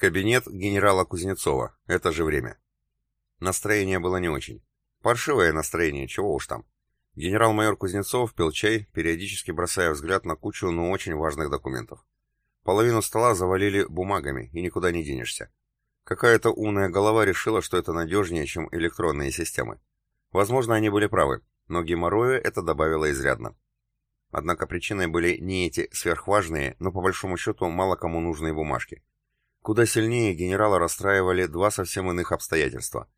Кабинет генерала Кузнецова. Это же время. Настроение было не очень. Паршивое настроение, чего уж там. Генерал-майор Кузнецов пил чай, периодически бросая взгляд на кучу, но очень важных документов. Половину стола завалили бумагами, и никуда не денешься. Какая-то умная голова решила, что это надежнее, чем электронные системы. Возможно, они были правы, но геморрою это добавило изрядно. Однако причиной были не эти сверхважные, но по большому счету мало кому нужные бумажки. Куда сильнее генерала расстраивали два совсем иных обстоятельства.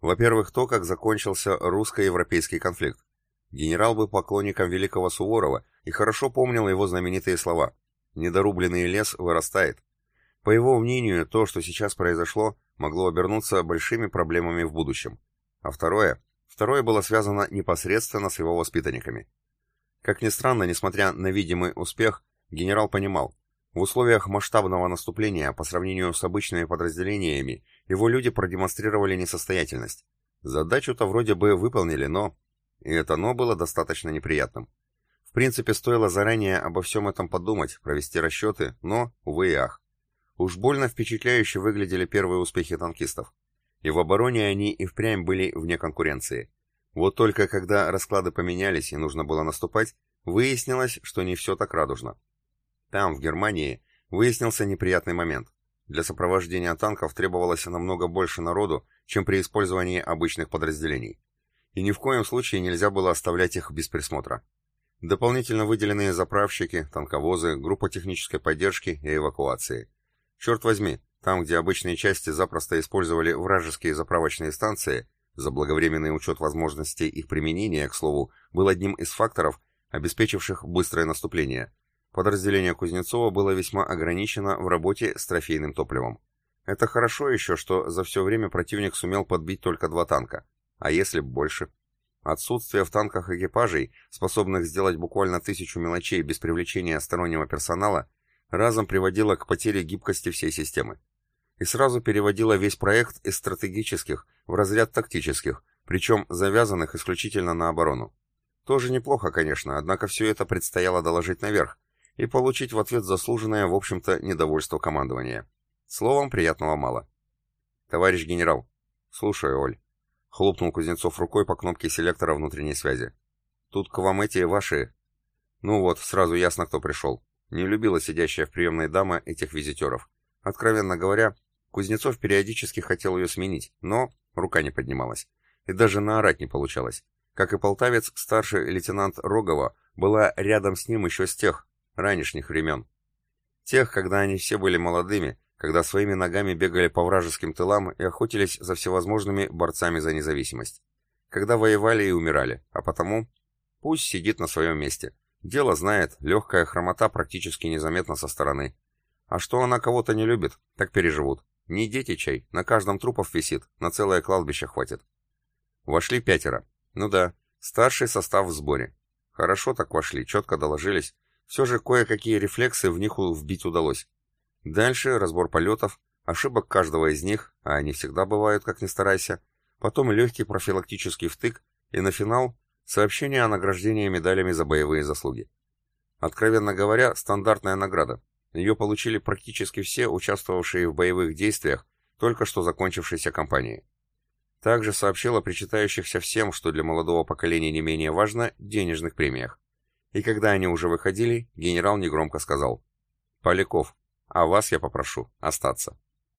Во-первых, то, как закончился русско-европейский конфликт. Генерал был поклонником великого Суворова и хорошо помнил его знаменитые слова «Недорубленный лес вырастает». По его мнению, то, что сейчас произошло, могло обернуться большими проблемами в будущем. А второе? Второе было связано непосредственно с его воспитанниками. Как ни странно, несмотря на видимый успех, генерал понимал, в условиях масштабного наступления по сравнению с обычными подразделениями его люди продемонстрировали несостоятельность. Задачу-то вроде бы выполнили, но... И это «но» было достаточно неприятным. В принципе, стоило заранее обо всем этом подумать, провести расчеты, но, увы и ах. Уж больно впечатляюще выглядели первые успехи танкистов. И в обороне они и впрямь были вне конкуренции. Вот только когда расклады поменялись и нужно было наступать, выяснилось, что не все так радужно. Там, в Германии, выяснился неприятный момент. Для сопровождения танков требовалось намного больше народу, чем при использовании обычных подразделений. И ни в коем случае нельзя было оставлять их без присмотра. Дополнительно выделенные заправщики, танковозы, группа технической поддержки и эвакуации. Черт возьми, там, где обычные части запросто использовали вражеские заправочные станции, заблаговременный учет возможностей их применения, к слову, был одним из факторов, обеспечивших быстрое наступление – Подразделение Кузнецова было весьма ограничено в работе с трофейным топливом. Это хорошо еще, что за все время противник сумел подбить только два танка. А если больше? Отсутствие в танках экипажей, способных сделать буквально тысячу мелочей без привлечения стороннего персонала, разом приводило к потере гибкости всей системы. И сразу переводило весь проект из стратегических в разряд тактических, причем завязанных исключительно на оборону. Тоже неплохо, конечно, однако все это предстояло доложить наверх, и получить в ответ заслуженное, в общем-то, недовольство командования. Словом, приятного мало. «Товарищ генерал!» «Слушаю, Оль», — хлопнул Кузнецов рукой по кнопке селектора внутренней связи. «Тут к вам эти ваши...» «Ну вот, сразу ясно, кто пришел. Не любила сидящая в приемной дама этих визитеров. Откровенно говоря, Кузнецов периодически хотел ее сменить, но рука не поднималась. И даже наорать не получалось. Как и полтавец, старший лейтенант Рогова была рядом с ним еще с тех, ранешних времен. Тех, когда они все были молодыми, когда своими ногами бегали по вражеским тылам и охотились за всевозможными борцами за независимость. Когда воевали и умирали, а потому пусть сидит на своем месте. Дело знает, легкая хромота практически незаметна со стороны. А что она кого-то не любит, так переживут. Не дети чай, на каждом трупов висит, на целое кладбище хватит. Вошли пятеро. Ну да, старший состав в сборе. Хорошо так вошли, четко доложились, все же кое-какие рефлексы в них вбить удалось. Дальше разбор полетов, ошибок каждого из них, а они всегда бывают, как ни старайся, потом легкий профилактический втык и на финал сообщение о награждении медалями за боевые заслуги. Откровенно говоря, стандартная награда. Ее получили практически все участвовавшие в боевых действиях только что закончившейся кампании. Также сообщил о причитающихся всем, что для молодого поколения не менее важно, денежных премиях. И когда они уже выходили, генерал негромко сказал «Поляков, а вас я попрошу остаться».